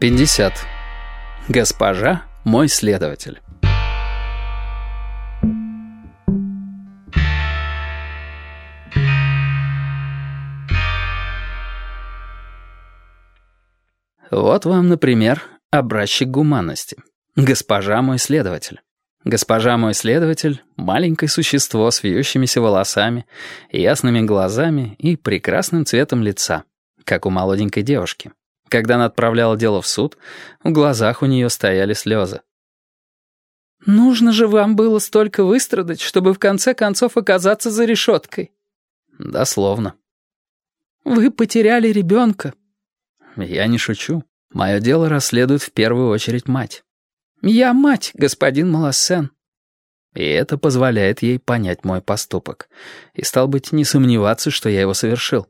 50. Госпожа, мой следователь. Вот вам, например, образчик гуманности. Госпожа мой следователь. Госпожа мой следователь — маленькое существо с вьющимися волосами, ясными глазами и прекрасным цветом лица, как у молоденькой девушки. Когда она отправляла дело в суд, в глазах у нее стояли слезы. «Нужно же вам было столько выстрадать, чтобы в конце концов оказаться за решеткой». «Дословно». «Вы потеряли ребенка». «Я не шучу. Мое дело расследует в первую очередь мать». «Я мать, господин Малассен». И это позволяет ей понять мой поступок. И, стал быть, не сомневаться, что я его совершил.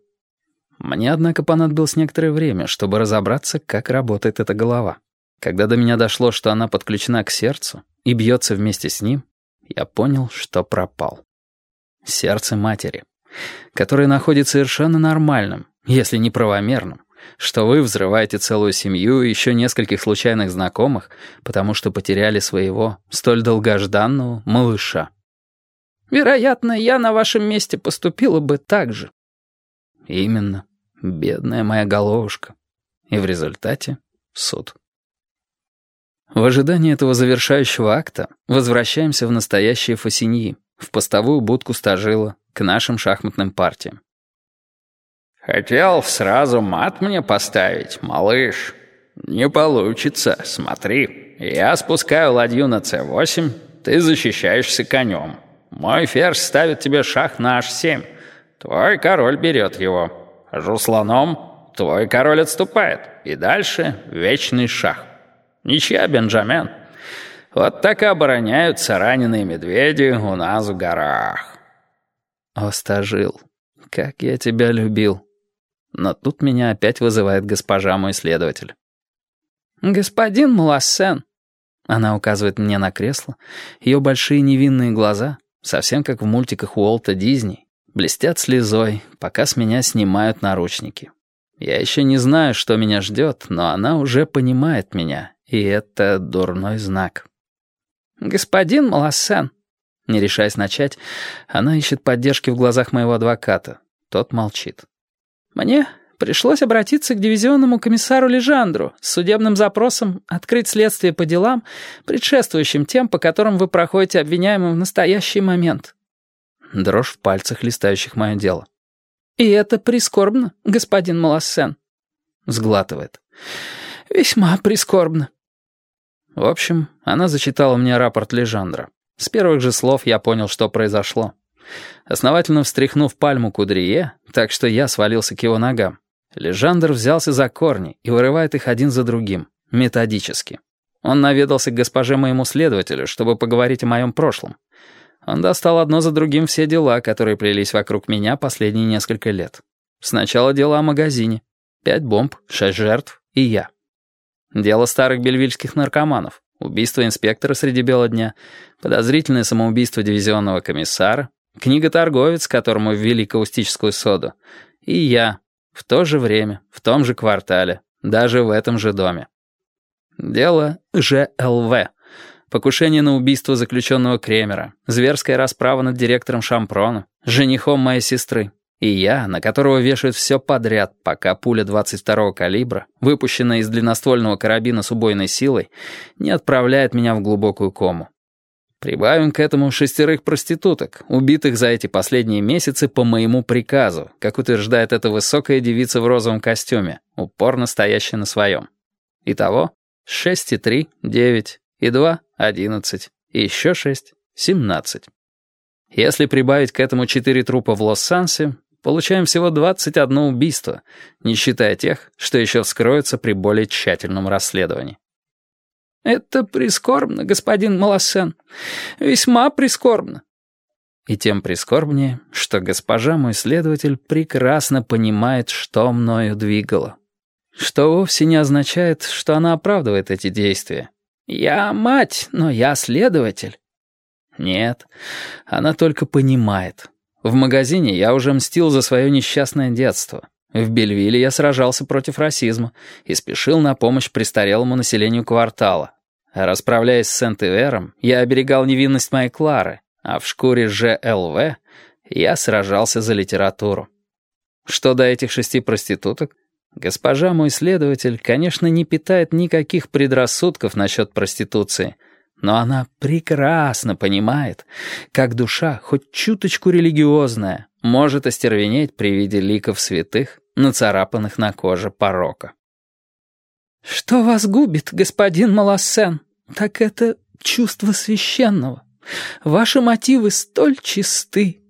Мне, однако, понадобилось некоторое время, чтобы разобраться, как работает эта голова. Когда до меня дошло, что она подключена к сердцу и бьется вместе с ним, я понял, что пропал. Сердце матери, которое находит совершенно нормальным, если не правомерным, что вы взрываете целую семью и еще нескольких случайных знакомых, потому что потеряли своего, столь долгожданного малыша. Вероятно, я на вашем месте поступила бы так же. Именно. Бедная моя головушка. И в результате суд. В ожидании этого завершающего акта возвращаемся в настоящее Фасиньи, в постовую будку стажила, к нашим шахматным партиям. «Хотел сразу мат мне поставить, малыш. Не получится, смотри. Я спускаю ладью на c8, ты защищаешься конем. Мой ферзь ставит тебе шах на h7. Твой король берет его. Жусланом твой король отступает. И дальше вечный шах. Ничья, Бенджамен. Вот так и обороняются раненые медведи у нас в горах. Остажил, как я тебя любил. Но тут меня опять вызывает госпожа мой следователь. «Господин Малассен», она указывает мне на кресло, ее большие невинные глаза, совсем как в мультиках Уолта Дисней, Блестят слезой, пока с меня снимают наручники. Я еще не знаю, что меня ждет, но она уже понимает меня, и это дурной знак. «Господин Малассен», не решаясь начать, она ищет поддержки в глазах моего адвоката. Тот молчит. «Мне пришлось обратиться к дивизионному комиссару Лежандру с судебным запросом открыть следствие по делам, предшествующим тем, по которым вы проходите обвиняемым в настоящий момент. Дрожь в пальцах, листающих мое дело. «И это прискорбно, господин Малассен», — сглатывает. «Весьма прискорбно». В общем, она зачитала мне рапорт Лежандра. С первых же слов я понял, что произошло. Основательно встряхнув пальму Кудрие, так что я свалился к его ногам, Лежандр взялся за корни и вырывает их один за другим, методически. Он наведался к госпоже моему следователю, чтобы поговорить о моем прошлом. Он достал одно за другим все дела, которые плелись вокруг меня последние несколько лет. Сначала дело о магазине. Пять бомб, шесть жертв и я. Дело старых бельвильских наркоманов. Убийство инспектора среди бела дня. Подозрительное самоубийство дивизионного комиссара. Книга-торговец, которому ввели каустическую соду. И я. В то же время, в том же квартале, даже в этом же доме. Дело ЖЛВ. Покушение на убийство заключенного Кремера, зверская расправа над директором Шампрона, женихом моей сестры. И я, на которого вешают все подряд, пока пуля 22-го калибра, выпущенная из длинноствольного карабина с убойной силой, не отправляет меня в глубокую кому. Прибавим к этому шестерых проституток, убитых за эти последние месяцы по моему приказу, как утверждает эта высокая девица в розовом костюме, упорно стоящая на своем. Итого 6 и 3, 9 и 2 11, и еще 6, 17. Если прибавить к этому 4 трупа в Лос-Сансе, получаем всего 21 убийство, не считая тех, что еще вскроются при более тщательном расследовании. «Это прискорбно, господин Малосен. Весьма прискорбно». И тем прискорбнее, что госпожа мой следователь прекрасно понимает, что мною двигало. Что вовсе не означает, что она оправдывает эти действия. «Я мать, но я следователь». Нет, она только понимает. В магазине я уже мстил за свое несчастное детство. В Бельвилле я сражался против расизма и спешил на помощь престарелому населению квартала. Расправляясь с Сент-Ивером, я оберегал невинность моей Клары, а в шкуре ЖЛВ я сражался за литературу. Что до этих шести проституток, госпожа мой следователь, конечно, не питает никаких предрассудков насчет проституции, но она прекрасно понимает, как душа, хоть чуточку религиозная, может остервенеть при виде ликов святых, нацарапанных на коже порока. «Что вас губит, господин Малассен, так это чувство священного. Ваши мотивы столь чисты,